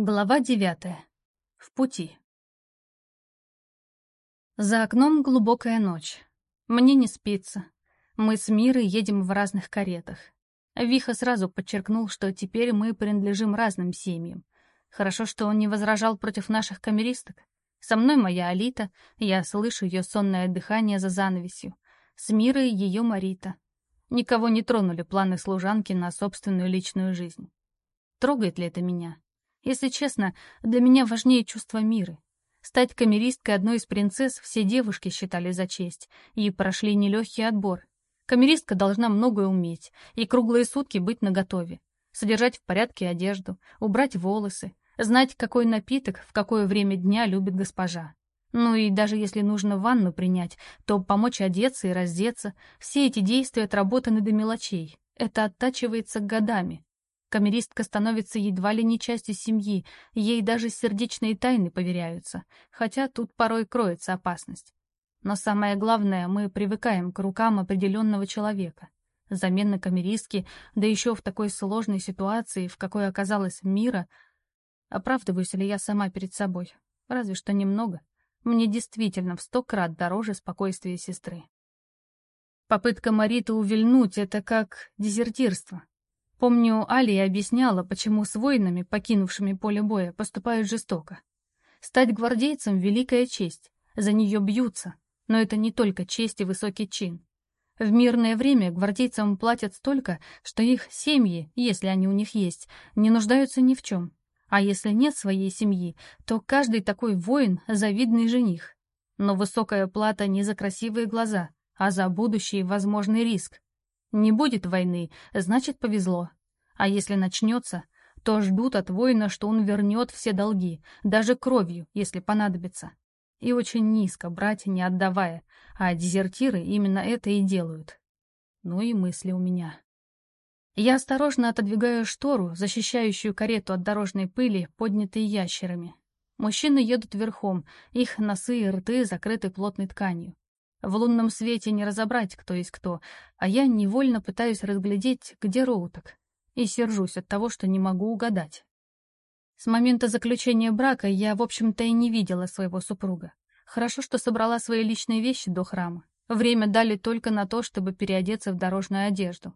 Глава девятая. В пути. За окном глубокая ночь. Мне не спится. Мы с Мирой едем в разных каретах. Виха сразу подчеркнул, что теперь мы принадлежим разным семьям. Хорошо, что он не возражал против наших камеристок. Со мной моя Алита, я слышу ее сонное дыхание за занавесью. С Мирой ее Марита. Никого не тронули планы служанки на собственную личную жизнь. Трогает ли это меня? Если честно, для меня важнее чувство мира. Стать камеристкой одной из принцесс все девушки считали за честь и прошли нелегкий отбор. Камеристка должна многое уметь и круглые сутки быть наготове. Содержать в порядке одежду, убрать волосы, знать, какой напиток в какое время дня любит госпожа. Ну и даже если нужно ванну принять, то помочь одеться и раздеться, все эти действия отработаны до мелочей. Это оттачивается годами, Камеристка становится едва ли не частью семьи, ей даже сердечные тайны поверяются, хотя тут порой кроется опасность. Но самое главное, мы привыкаем к рукам определенного человека. Замена камеристки, да еще в такой сложной ситуации, в какой оказалась мира. Оправдываюсь ли я сама перед собой? Разве что немного. Мне действительно в сто крат дороже спокойствия сестры. Попытка Мариты увильнуть — это как дезертирство. Помню, Алия объясняла, почему с воинами, покинувшими поле боя, поступают жестоко. Стать гвардейцем — великая честь, за нее бьются, но это не только честь и высокий чин. В мирное время гвардейцам платят столько, что их семьи, если они у них есть, не нуждаются ни в чем. А если нет своей семьи, то каждый такой воин — завидный жених. Но высокая плата не за красивые глаза, а за будущий возможный риск. Не будет войны, значит, повезло. А если начнется, то ждут от воина, что он вернет все долги, даже кровью, если понадобится. И очень низко брать, не отдавая, а дезертиры именно это и делают. Ну и мысли у меня. Я осторожно отодвигаю штору, защищающую карету от дорожной пыли, поднятой ящерами. Мужчины едут верхом, их носы и рты закрыты плотной тканью. В лунном свете не разобрать, кто есть кто, а я невольно пытаюсь разглядеть, где Роуток, и сержусь от того, что не могу угадать. С момента заключения брака я, в общем-то, и не видела своего супруга. Хорошо, что собрала свои личные вещи до храма. Время дали только на то, чтобы переодеться в дорожную одежду.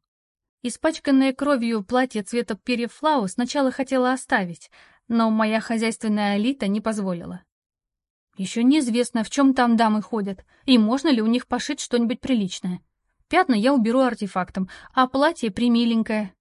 Испачканное кровью платье цвета перьев флау сначала хотела оставить, но моя хозяйственная элита не позволила. Еще неизвестно, в чем там дамы ходят, и можно ли у них пошить что-нибудь приличное. Пятна я уберу артефактом, а платье примиленькое.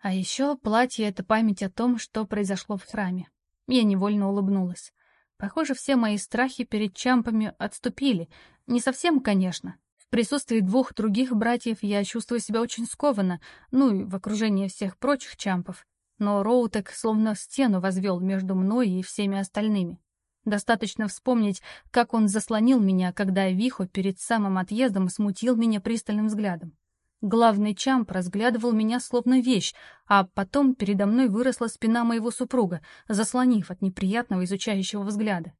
А еще платье — это память о том, что произошло в храме. Я невольно улыбнулась. Похоже, все мои страхи перед чампами отступили. Не совсем, конечно. В присутствии двух других братьев я чувствую себя очень скованно, ну и в окружении всех прочих чампов. Но Роутек словно стену возвел между мной и всеми остальными. Достаточно вспомнить, как он заслонил меня, когда Вихо перед самым отъездом смутил меня пристальным взглядом. Главный Чамп разглядывал меня словно вещь, а потом передо мной выросла спина моего супруга, заслонив от неприятного изучающего взгляда.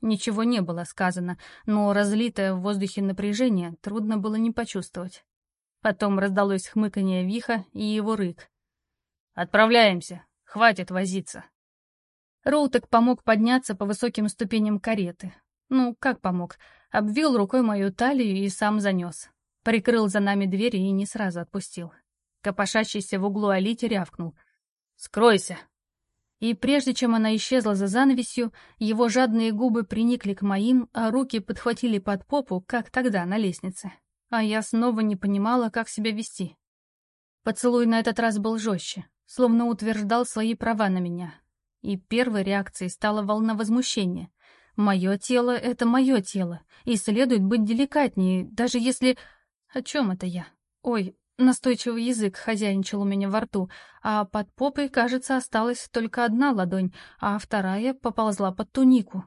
Ничего не было сказано, но разлитое в воздухе напряжение трудно было не почувствовать. Потом раздалось хмыканье Виха и его рык. «Отправляемся! Хватит возиться!» Роутек помог подняться по высоким ступеням кареты. Ну, как помог? Обвил рукой мою талию и сам занес. Прикрыл за нами двери и не сразу отпустил. Копошащийся в углу Алите рявкнул. «Скройся!» И прежде чем она исчезла за занавесью, его жадные губы приникли к моим, а руки подхватили под попу, как тогда на лестнице. А я снова не понимала, как себя вести. Поцелуй на этот раз был жестче, словно утверждал свои права на меня, и первой реакцией стала волна возмущения. Мое тело — это мое тело, и следует быть деликатнее, даже если... О чем это я? Ой, настойчивый язык хозяйничал у меня во рту, а под попой, кажется, осталась только одна ладонь, а вторая поползла под тунику.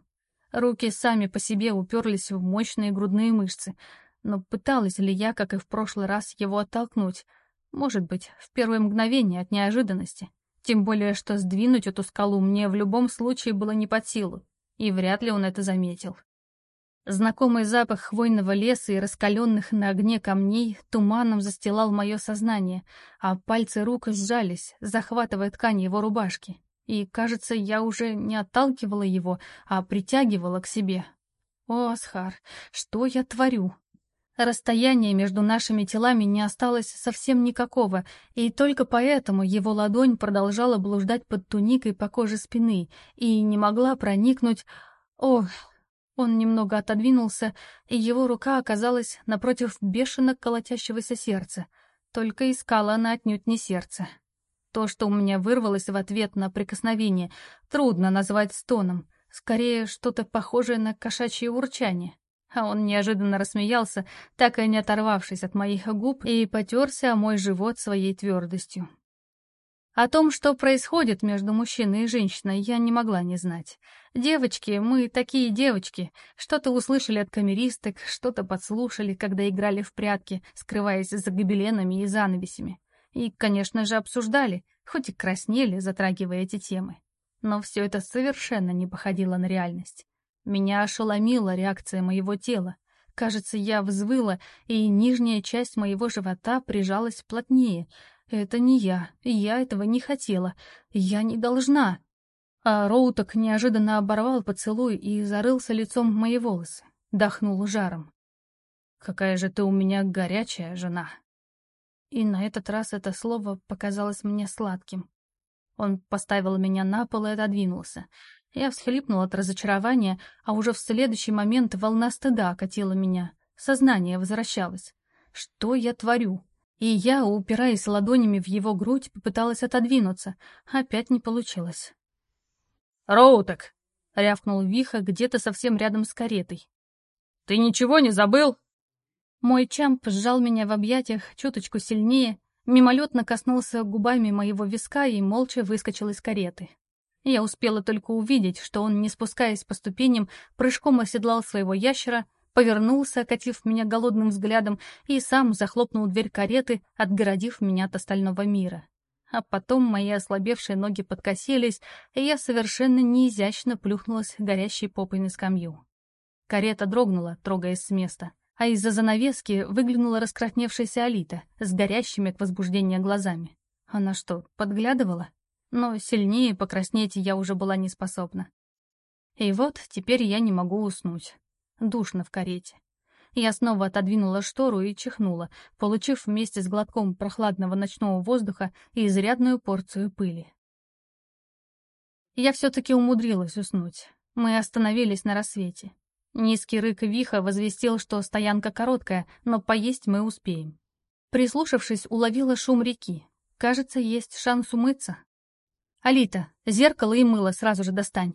Руки сами по себе уперлись в мощные грудные мышцы. Но пыталась ли я, как и в прошлый раз, его оттолкнуть? Может быть, в первое мгновение от неожиданности. Тем более, что сдвинуть эту скалу мне в любом случае было не под силу, и вряд ли он это заметил. Знакомый запах хвойного леса и раскаленных на огне камней туманом застилал мое сознание, а пальцы рук сжались, захватывая ткань его рубашки. И, кажется, я уже не отталкивала его, а притягивала к себе. О, Асхар, что я творю? Расстояние между нашими телами не осталось совсем никакого, и только поэтому его ладонь продолжала блуждать под туникой по коже спины и не могла проникнуть... О, он немного отодвинулся, и его рука оказалась напротив бешено колотящегося сердца. Только искала она отнюдь не сердце. То, что у меня вырвалось в ответ на прикосновение, трудно назвать стоном. Скорее, что-то похожее на кошачье урчание. А он неожиданно рассмеялся, так и не оторвавшись от моих губ, и потерся о мой живот своей твердостью. О том, что происходит между мужчиной и женщиной, я не могла не знать. Девочки, мы такие девочки. Что-то услышали от камеристок, что-то подслушали, когда играли в прятки, скрываясь за гобеленами и занавесями. И, конечно же, обсуждали, хоть и краснели, затрагивая эти темы. Но все это совершенно не походило на реальность. Меня ошеломила реакция моего тела. Кажется, я взвыла, и нижняя часть моего живота прижалась плотнее. Это не я, я этого не хотела, я не должна. А Роуток неожиданно оборвал поцелуй и зарылся лицом в мои волосы, дохнул жаром. «Какая же ты у меня горячая жена!» И на этот раз это слово показалось мне сладким. Он поставил меня на пол и отодвинулся. Я всхлипнула от разочарования, а уже в следующий момент волна стыда окатила меня. Сознание возвращалось. Что я творю? И я, упираясь ладонями в его грудь, попыталась отодвинуться. Опять не получилось. «Роутек!» — рявкнул Виха где-то совсем рядом с каретой. «Ты ничего не забыл?» Мой чамп сжал меня в объятиях чуточку сильнее, мимолетно коснулся губами моего виска и молча выскочил из кареты. Я успела только увидеть, что он, не спускаясь по ступеням, прыжком оседлал своего ящера, повернулся, окатив меня голодным взглядом, и сам захлопнул дверь кареты, отгородив меня от остального мира. А потом мои ослабевшие ноги подкосились, и я совершенно неизящно плюхнулась горящей попой на скамью. Карета дрогнула, трогаясь с места, а из-за занавески выглянула раскрасневшаяся Алита с горящими от возбуждения глазами. Она что, подглядывала? Но сильнее покраснеть я уже была не способна. И вот теперь я не могу уснуть. Душно в карете. Я снова отодвинула штору и чихнула, получив вместе с глотком прохладного ночного воздуха и изрядную порцию пыли. Я все-таки умудрилась уснуть. Мы остановились на рассвете. Низкий рык Виха возвестил, что стоянка короткая, но поесть мы успеем. Прислушавшись, уловила шум реки. Кажется, есть шанс умыться. «Алита, зеркало и мыло сразу же достань».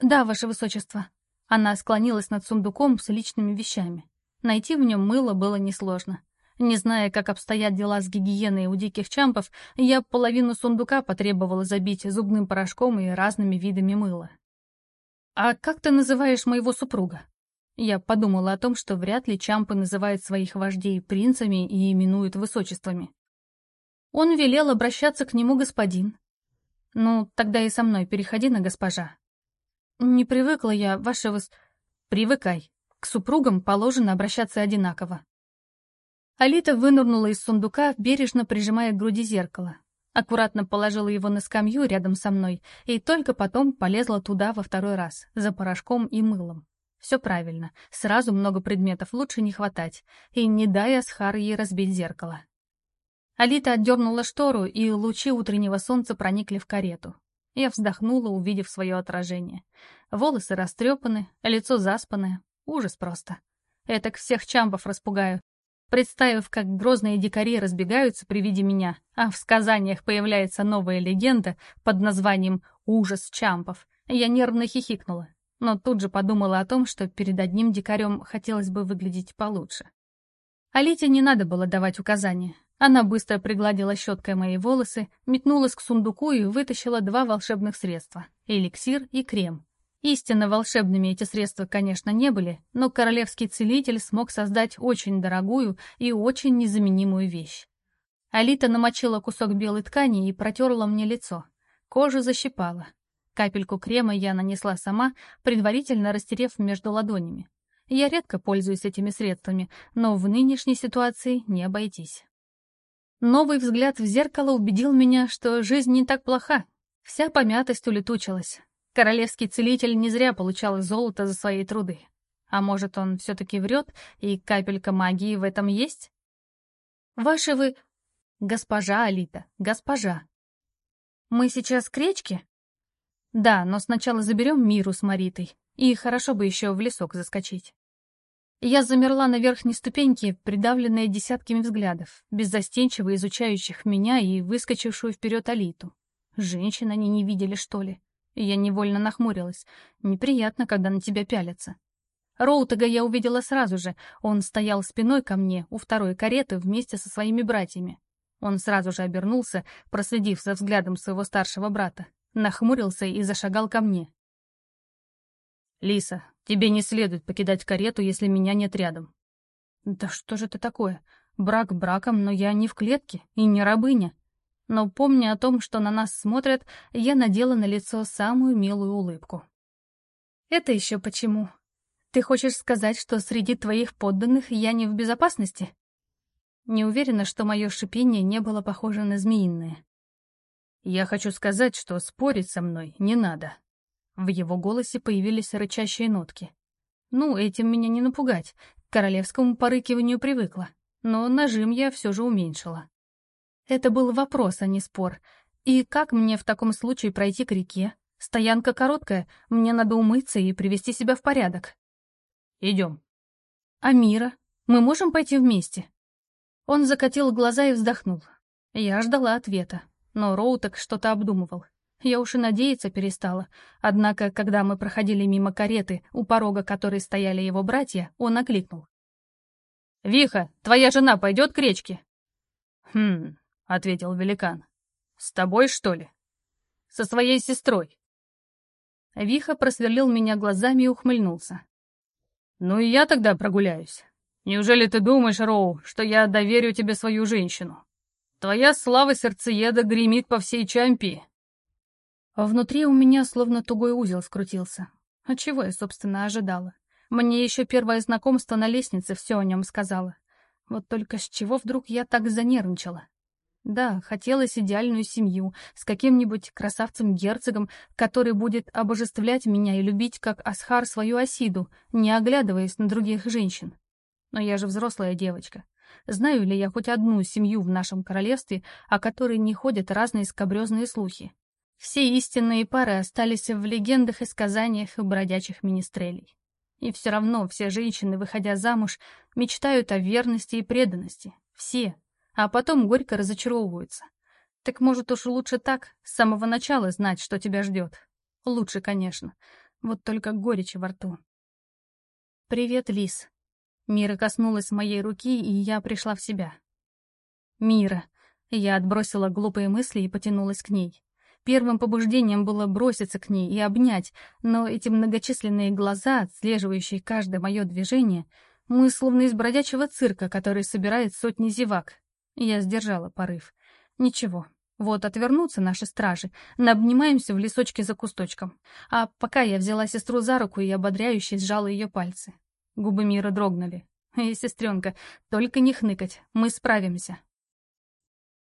«Да, ваше высочество». Она склонилась над сундуком с личными вещами. Найти в нем мыло было несложно. Не зная, как обстоят дела с гигиеной у диких чампов, я половину сундука потребовала забить зубным порошком и разными видами мыла. «А как ты называешь моего супруга?» Я подумала о том, что вряд ли чампы называют своих вождей принцами и именуют высочествами. Он велел обращаться к нему господин. «Ну, тогда и со мной переходи на госпожа». «Не привыкла я, ваша выс...» «Привыкай. К супругам положено обращаться одинаково». Алита вынырнула из сундука, бережно прижимая к груди зеркало. Аккуратно положила его на скамью рядом со мной и только потом полезла туда во второй раз, за порошком и мылом. Все правильно, сразу много предметов лучше не хватать, и не дай Асхар ей разбить зеркало. Алита отдернула штору, и лучи утреннего солнца проникли в карету. Я вздохнула, увидев свое отражение. Волосы растрепаны, лицо заспанное. Ужас просто. Этак всех чампов распугаю. Представив, как грозные дикари разбегаются при виде меня, а в сказаниях появляется новая легенда под названием «Ужас чампов», я нервно хихикнула, но тут же подумала о том, что перед одним дикарем хотелось бы выглядеть получше. Алите не надо было давать указания. Она быстро пригладила щеткой мои волосы, метнулась к сундуку и вытащила два волшебных средства — эликсир и крем. Истинно волшебными эти средства, конечно, не были, но королевский целитель смог создать очень дорогую и очень незаменимую вещь. Алита намочила кусок белой ткани и протерла мне лицо. Кожу защипала. Капельку крема я нанесла сама, предварительно растерев между ладонями. Я редко пользуюсь этими средствами, но в нынешней ситуации не обойтись. Новый взгляд в зеркало убедил меня, что жизнь не так плоха. Вся помятость улетучилась. Королевский целитель не зря получал золото за свои труды. А может, он все-таки врет, и капелька магии в этом есть? Ваши вы... Госпожа Алита, госпожа. Мы сейчас к речке? Да, но сначала заберем Миру с Маритой. И хорошо бы еще в лесок заскочить. Я замерла на верхней ступеньке, придавленная десятками взглядов, беззастенчиво изучающих меня и выскочившую вперед Алиту. Женщин они не видели, что ли? Я невольно нахмурилась. Неприятно, когда на тебя пялятся. Роутага я увидела сразу же. Он стоял спиной ко мне у второй кареты вместе со своими братьями. Он сразу же обернулся, проследив за взглядом своего старшего брата, нахмурился и зашагал ко мне. «Лиса, тебе не следует покидать карету, если меня нет рядом». «Да что же это такое? Брак браком, но я не в клетке и не рабыня». Но, помня о том, что на нас смотрят, я надела на лицо самую милую улыбку. «Это еще почему? Ты хочешь сказать, что среди твоих подданных я не в безопасности?» Не уверена, что мое шипение не было похоже на змеиное. «Я хочу сказать, что спорить со мной не надо», в его голосе появились рычащие нотки. Ну, этим меня не напугать. К королевскому порыкиванию привыкла. Но нажим я все же уменьшила. Это был вопрос, а не спор. И как мне в таком случае пройти к реке? Стоянка короткая, мне надо умыться и привести себя в порядок. Идем. А Мира? Мы можем пойти вместе? Он закатил глаза и вздохнул. Я ждала ответа, но Роутек что-то обдумывал. Я уж и надеяться перестала. Однако, когда мы проходили мимо кареты, у порога которой стояли его братья, он окликнул. «Виха, твоя жена пойдет к речке?» «Хм», — ответил великан. «С тобой, что ли?» «Со своей сестрой». Виха просверлил меня глазами и ухмыльнулся. «Ну и я тогда прогуляюсь. Неужели ты думаешь, Роу, что я доверю тебе свою женщину? Твоя слава сердцееда гремит по всей Чампии, а внутри у меня словно тугой узел скрутился. А чего я, собственно, ожидала? Мне еще первое знакомство на лестнице все о нем сказала. Вот только с чего вдруг я так занервничала? Да, хотелось идеальную семью с каким-нибудь красавцем-герцогом, который будет обожествлять меня и любить как Асхар свою Осиду, не оглядываясь на других женщин. Но я же взрослая девочка. Знаю ли я хоть одну семью в нашем королевстве, о которой не ходят разные скобрезные слухи? Все истинные пары остались в легендах и сказаниях и бродячих министрелей. И все равно все женщины, выходя замуж, мечтают о верности и преданности. Все. А потом горько разочаровываются. Так может уж лучше так, с самого начала знать, что тебя ждет. Лучше, конечно. Вот только горечь во рту. «Привет, Лис». Мира коснулась моей руки, и я пришла в себя. «Мира». Я отбросила глупые мысли и потянулась к ней. Первым побуждением было броситься к ней и обнять, но эти многочисленные глаза, отслеживающие каждое мое движение, мы словно из бродячего цирка, который собирает сотни зевак. Я сдержала порыв. Ничего, вот отвернутся наши стражи, наобнимаемся в лесочке за кусточком. А пока я взяла сестру за руку и ободряюще сжала ее пальцы. Губы Мира дрогнули. «Эй, сестренка, только не хныкать, мы справимся».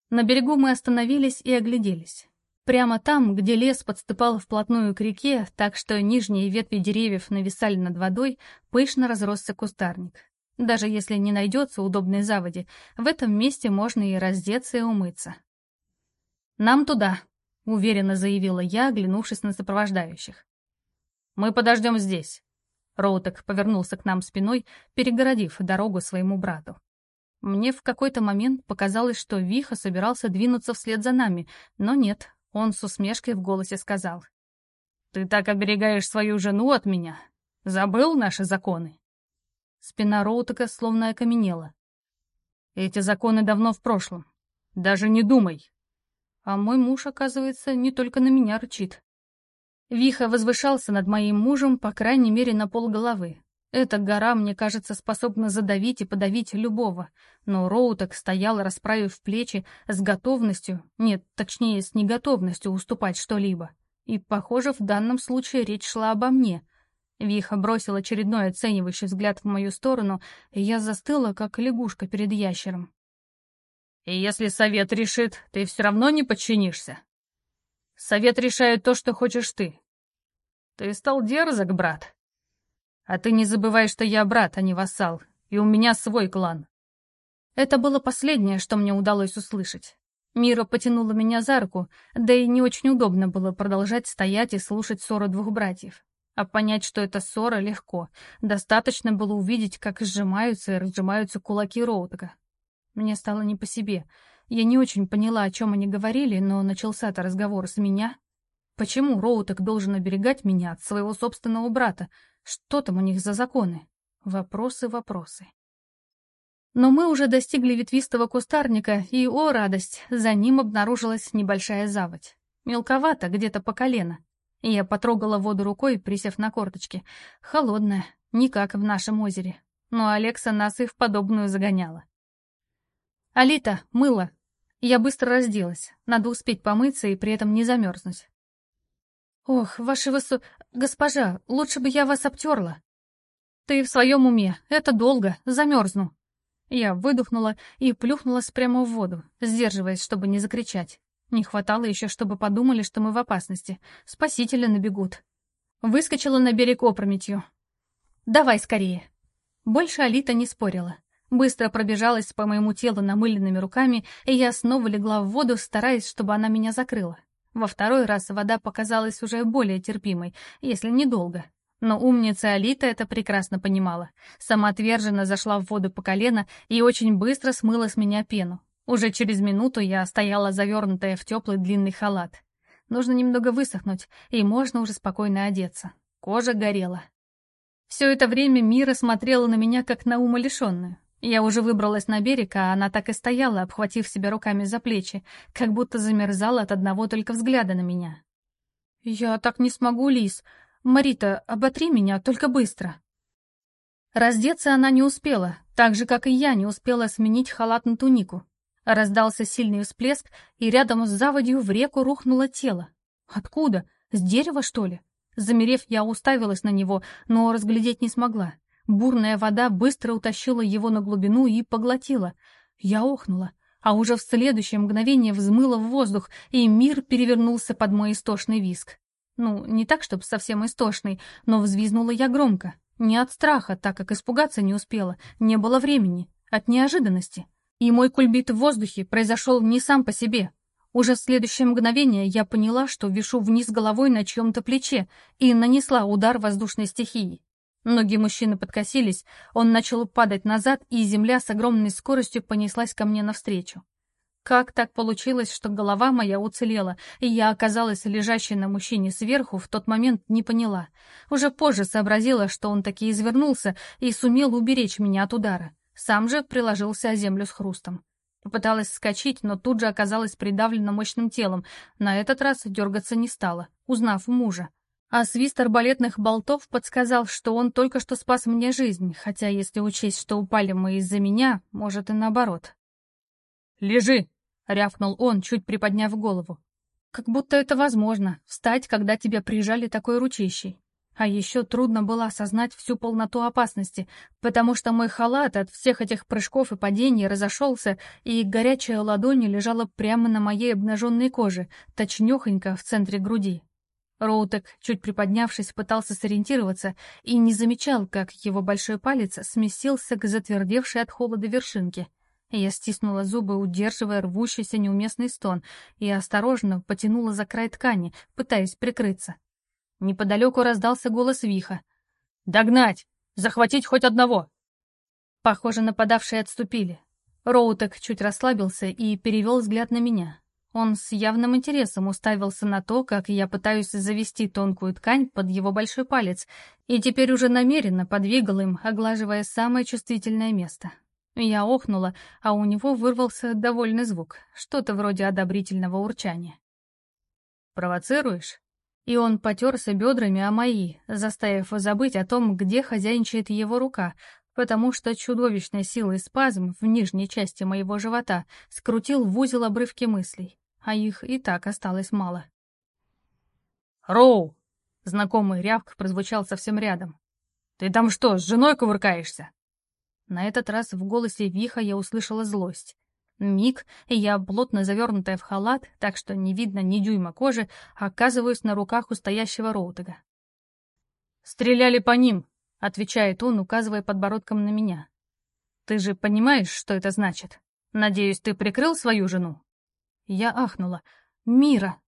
На берегу мы остановились и огляделись. Прямо там, где лес подступал вплотную к реке, так что нижние ветви деревьев нависали над водой, пышно разросся кустарник. Даже если не найдется удобной заводи, в этом месте можно и раздеться и умыться. «Нам туда», — уверенно заявила я, оглянувшись на сопровождающих. «Мы подождем здесь». Роутек повернулся к нам спиной, перегородив дорогу своему брату. Мне в какой-то момент показалось, что Виха собирался двинуться вслед за нами, но нет, он с усмешкой в голосе сказал. «Ты так оберегаешь свою жену от меня? Забыл наши законы?» Спина Роутека словно окаменела. «Эти законы давно в прошлом. Даже не думай!» А мой муж, оказывается, не только на меня рычит. Виха возвышался над моим мужем, по крайней мере, на полголовы. Эта гора, мне кажется, способна задавить и подавить любого, но Роутек стоял, расправив плечи, с готовностью, нет, точнее, с неготовностью уступать что-либо. И, похоже, в данном случае речь шла обо мне. Виха бросил очередной оценивающий взгляд в мою сторону, и я застыла, как лягушка перед ящером. «И если совет решит, ты все равно не подчинишься?» Совет решает то, что хочешь ты. Ты стал дерзок, брат. А ты не забывай, что я брат, а не вассал, и у меня свой клан. Это было последнее, что мне удалось услышать. Мира потянула меня за руку, да и не очень удобно было продолжать стоять и слушать ссору двух братьев. А понять, что это ссора, легко. Достаточно было увидеть, как сжимаются и разжимаются кулаки Роутека. Мне стало не по себе. Я не очень поняла, о чем они говорили, но начался-то разговор с меня. Почему Роутек должен оберегать меня от своего собственного брата? Что там у них за законы? Вопросы, вопросы. Но мы уже достигли ветвистого кустарника, и, о радость, за ним обнаружилась небольшая заводь. Мелковато, где-то по колено. Я потрогала воду рукой, присев на корточки. Холодная, не как в нашем озере. Но Алекса нас и в подобную загоняла. «Алита, мыло!» Я быстро разделась. Надо успеть помыться и при этом не замерзнуть. «Ох, ваше высо... Госпожа, лучше бы я вас обтерла!» «Ты в своем уме. Это долго. Замерзну». Я выдохнула и плюхнулась прямо в воду, сдерживаясь, чтобы не закричать. Не хватало еще, чтобы подумали, что мы в опасности. Спасители набегут. Выскочила на берег опрометью. «Давай скорее». Больше Алита не спорила. Быстро пробежалась по моему телу намыленными руками, и я снова легла в воду, стараясь, чтобы она меня закрыла. Во второй раз вода показалась уже более терпимой, если недолго. Но умница Алита это прекрасно понимала. Самоотверженно зашла в воду по колено и очень быстро смыла с меня пену. Уже через минуту я стояла завернутая в теплый длинный халат. Нужно немного высохнуть, и можно уже спокойно одеться. Кожа горела. Все это время Мира смотрела на меня, как на умалишенную. Я уже выбралась на берег, а она так и стояла, обхватив себя руками за плечи, как будто замерзала от одного только взгляда на меня. «Я так не смогу, Лис. Марита, оботри меня, только быстро». Раздеться она не успела, так же, как и я не успела сменить халат на тунику. Раздался сильный всплеск, и рядом с заводью в реку рухнуло тело. Откуда? С дерева, что ли? Замерев, я уставилась на него, но разглядеть не смогла. Бурная вода быстро утащила его на глубину и поглотила. Я охнула, а уже в следующее мгновение взмыла в воздух, и мир перевернулся под мой истошный виск. Ну, не так, чтобы совсем истошный, но взвизнула я громко. Не от страха, так как испугаться не успела, не было времени, от неожиданности. И мой кульбит в воздухе произошел не сам по себе. Уже в следующее мгновение я поняла, что вишу вниз головой на чьем-то плече и нанесла удар воздушной стихии. Ноги мужчины подкосились, он начал падать назад, и земля с огромной скоростью понеслась ко мне навстречу. Как так получилось, что голова моя уцелела, и я оказалась лежащей на мужчине сверху, в тот момент не поняла. Уже позже сообразила, что он таки извернулся и сумел уберечь меня от удара. Сам же приложился о землю с хрустом. Попыталась вскочить, но тут же оказалась придавлена мощным телом. На этот раз дергаться не стала, узнав мужа. А свист арбалетных болтов подсказал, что он только что спас мне жизнь, хотя если учесть, что упали мы из-за меня, может и наоборот. «Лежи!» — рявкнул он, чуть приподняв голову. Как будто это возможно — встать, когда тебя прижали такой ручищей. А еще трудно было осознать всю полноту опасности, потому что мой халат от всех этих прыжков и падений разошелся, и горячая ладонь лежала прямо на моей обнаженной коже, точнёхонько в центре груди. Роутек, чуть приподнявшись, пытался сориентироваться и не замечал, как его большой палец сместился к затвердевшей от холода вершинке. Я стиснула зубы, удерживая рвущийся неуместный стон, и осторожно потянула за край ткани, пытаясь прикрыться. Неподалеку раздался голос Виха. «Догнать! Захватить хоть одного!» Похоже, нападавшие отступили. Роутек чуть расслабился и перевел взгляд на меня. Он с явным интересом уставился на то, как я пытаюсь завести тонкую ткань под его большой палец, и теперь уже намеренно подвигал им, оглаживая самое чувствительное место. Я охнула, а у него вырвался довольный звук, что-то вроде одобрительного урчания. «Провоцируешь?» и он потерся бедрами о мои, заставив забыть о том, где хозяйничает его рука, потому что чудовищной силой спазм в нижней части моего живота скрутил в узел обрывки мыслей, а их и так осталось мало. «Роу!» — знакомый рявк прозвучал совсем рядом. «Ты там что, с женой кувыркаешься?» На этот раз в голосе Виха я услышала злость. Миг, и я, плотно завернутая в халат, так что не видно ни дюйма кожи, оказываюсь на руках у стоящего Роутега. «Стреляли по ним», — отвечает он, указывая подбородком на меня. «Ты же понимаешь, что это значит? Надеюсь, ты прикрыл свою жену?» Я ахнула. «Мира!»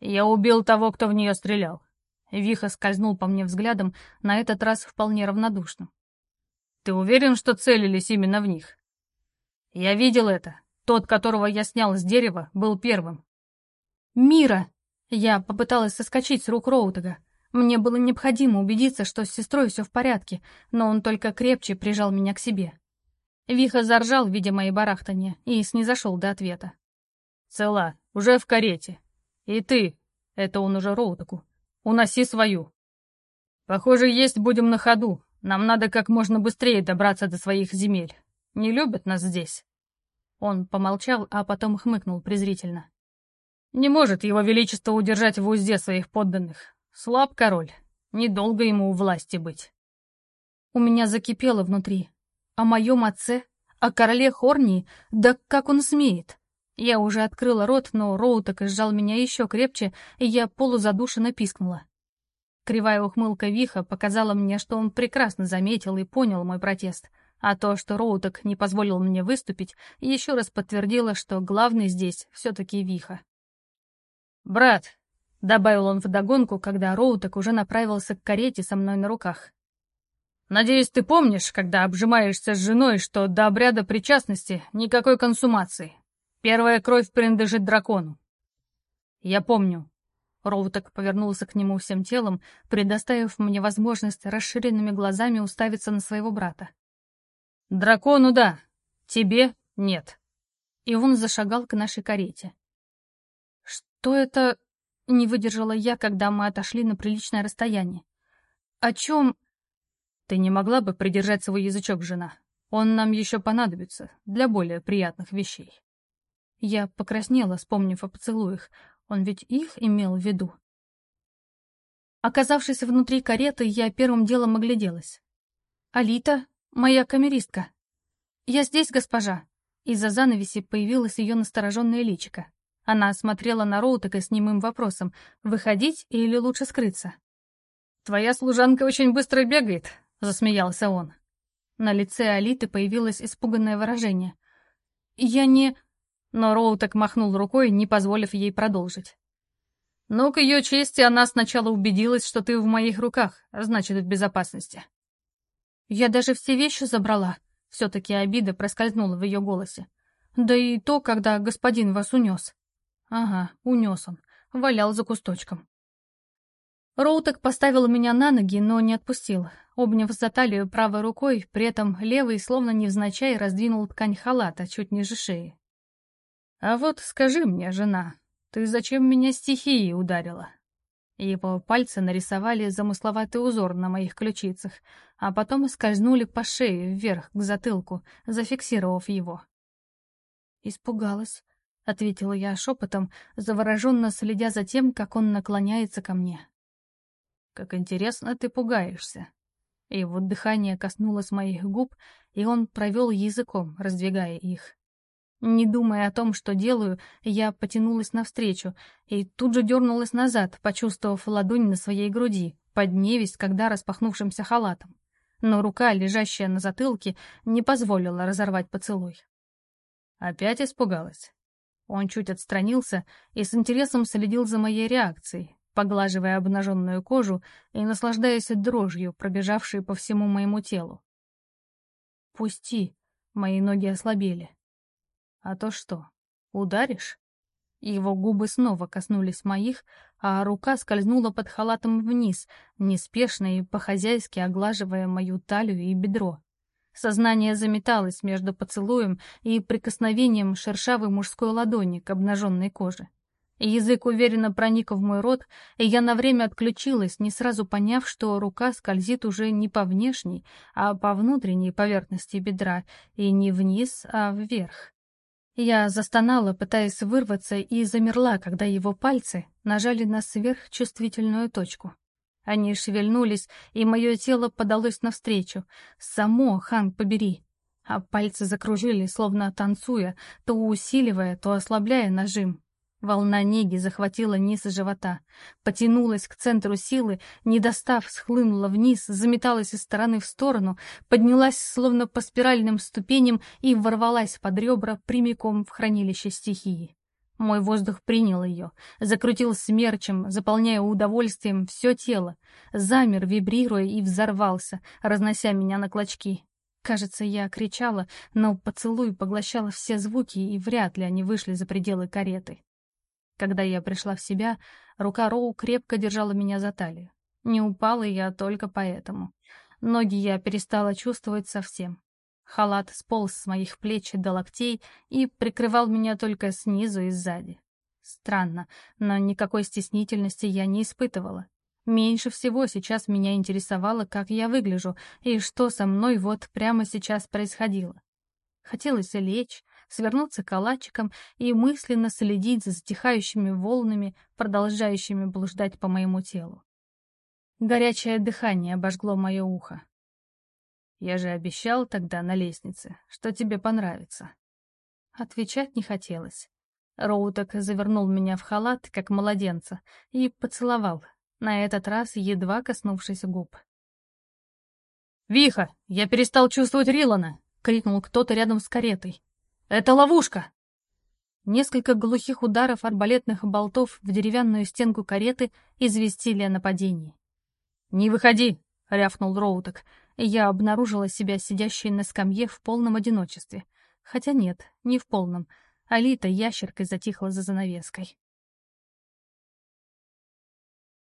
«Я убил того, кто в нее стрелял». Виха скользнул по мне взглядом, на этот раз вполне равнодушным. «Ты уверен, что целились именно в них?» «Я видел это. Тот, которого я снял с дерева, был первым». «Мира!» Я попыталась соскочить с рук Роутега. Мне было необходимо убедиться, что с сестрой все в порядке, но он только крепче прижал меня к себе. Виха заржал, видя мои барахтанье, и снизошел до ответа. «Цела, уже в карете. И ты, это он уже Роутаку, уноси свою. Похоже, есть будем на ходу. Нам надо как можно быстрее добраться до своих земель. Не любят нас здесь». Он помолчал, а потом хмыкнул презрительно. «Не может его величество удержать в узде своих подданных. Слаб король. Недолго ему у власти быть». У меня закипело внутри. О моем отце? О короле Хорнии? Да как он смеет? Я уже открыла рот, но Роу так и сжал меня еще крепче, и я полузадушенно пискнула. Кривая ухмылка Виха показала мне, что он прекрасно заметил и понял мой протест, а то, что Роутек не позволил мне выступить, еще раз подтвердило, что главный здесь все-таки Виха. «Брат», — добавил он вдогонку, когда Роутек уже направился к карете со мной на руках, Надеюсь, ты помнишь, когда обжимаешься с женой, что до обряда причастности никакой консумации. Первая кровь принадлежит дракону. Я помню. Роутек повернулся к нему всем телом, предоставив мне возможность расширенными глазами уставиться на своего брата. Дракону да, тебе нет. И он зашагал к нашей карете. Что это... Не выдержала я, когда мы отошли на приличное расстояние. О чем... «Ты не могла бы придержать свой язычок, жена? Он нам еще понадобится для более приятных вещей». Я покраснела, вспомнив о поцелуях. Он ведь их имел в виду. Оказавшись внутри кареты, я первым делом огляделась. «Алита, моя камеристка». «Я здесь, госпожа». Из-за занавеси появилась ее настороженное личико. Она смотрела на Роутека с немым вопросом, выходить или лучше скрыться. «Твоя служанка очень быстро бегает», — засмеялся он. На лице Алиты появилось испуганное выражение. «Я не...» Но Роутек махнул рукой, не позволив ей продолжить. «Ну, к ее чести, она сначала убедилась, что ты в моих руках, а значит, в безопасности». «Я даже все вещи забрала», — все-таки обида проскользнула в ее голосе. «Да и то, когда господин вас унес». «Ага, унес он, валял за кусточком». Роутек поставил меня на ноги, но не отпустил, обняв за талию правой рукой, при этом левый, словно невзначай, раздвинул ткань халата чуть ниже шеи. «А вот скажи мне, жена, ты зачем меня стихией ударила?» Его пальцы нарисовали замысловатый узор на моих ключицах, а потом скользнули по шее вверх к затылку, зафиксировав его. «Испугалась», — ответила я шепотом, завороженно следя за тем, как он наклоняется ко мне. «Как интересно ты пугаешься», его дыхание коснулось моих губ, и он провел языком, раздвигая их. Не думая о том, что делаю, я потянулась навстречу и тут же дернулась назад, почувствовав ладонь на своей груди, под невесть, когда распахнувшимся халатом. Но рука, лежащая на затылке, не позволила разорвать поцелуй. Опять испугалась. Он чуть отстранился и с интересом следил за моей реакцией, поглаживая обнаженную кожу и наслаждаясь дрожью, пробежавшей по всему моему телу. «Пусти!» — мои ноги ослабели. «А то что, ударишь?» Его губы снова коснулись моих, а рука скользнула под халатом вниз, неспешно и по-хозяйски оглаживая мою талию и бедро. Сознание заметалось между поцелуем и прикосновением шершавой мужской ладони к обнаженной коже. Язык уверенно проник в мой рот, и я на время отключилась, не сразу поняв, что рука скользит уже не по внешней, а по внутренней поверхности бедра, и не вниз, а вверх. Я застонала, пытаясь вырваться, и замерла, когда его пальцы нажали на сверхчувствительную точку. Они шевельнулись, и мое тело подалось навстречу. Само, хан, побери. а пальцы закружили, словно танцуя, то усиливая, то ослабляя нажим. Волна неги захватила низ живота, потянулась к центру силы, не достав, схлынула вниз, заметалась из стороны в сторону, поднялась словно по спиральным ступеням и ворвалась под ребра прямиком в хранилище стихии. Мой воздух принял ее, закрутил смерчем, заполняя удовольствием все тело, замер, вибрируя и взорвался, разнося меня на клочки. Кажется, я кричала, но поцелуй поглощала все звуки, и вряд ли они вышли за пределы кареты. Когда я пришла в себя, рука Роу крепко держала меня за талию. Не упала я только поэтому. Ноги я перестала чувствовать совсем. Халат сполз с моих плеч до локтей и прикрывал меня только снизу и сзади. Странно, но никакой стеснительности я не испытывала. Меньше всего сейчас меня интересовало, как я выгляжу и что со мной вот прямо сейчас происходило. Хотелось лечь, свернуться калачиком и мысленно следить за затихающими волнами, продолжающими блуждать по моему телу. Горячее дыхание обожгло мое ухо. Я же обещал тогда на лестнице, что тебе понравится. Отвечать не хотелось. Роутек завернул меня в халат, как младенца, и поцеловал, на этот раз едва коснувшись губ. «Виха, я перестал чувствовать Рилана!» — крикнул кто-то рядом с каретой. «Это ловушка!» Несколько глухих ударов арбалетных болтов в деревянную стенку кареты известили о нападении. «Не выходи!» — рявкнул Роутек, и я обнаружила себя сидящей на скамье в полном одиночестве. Хотя нет, не в полном. Алита ящеркой затихла за занавеской.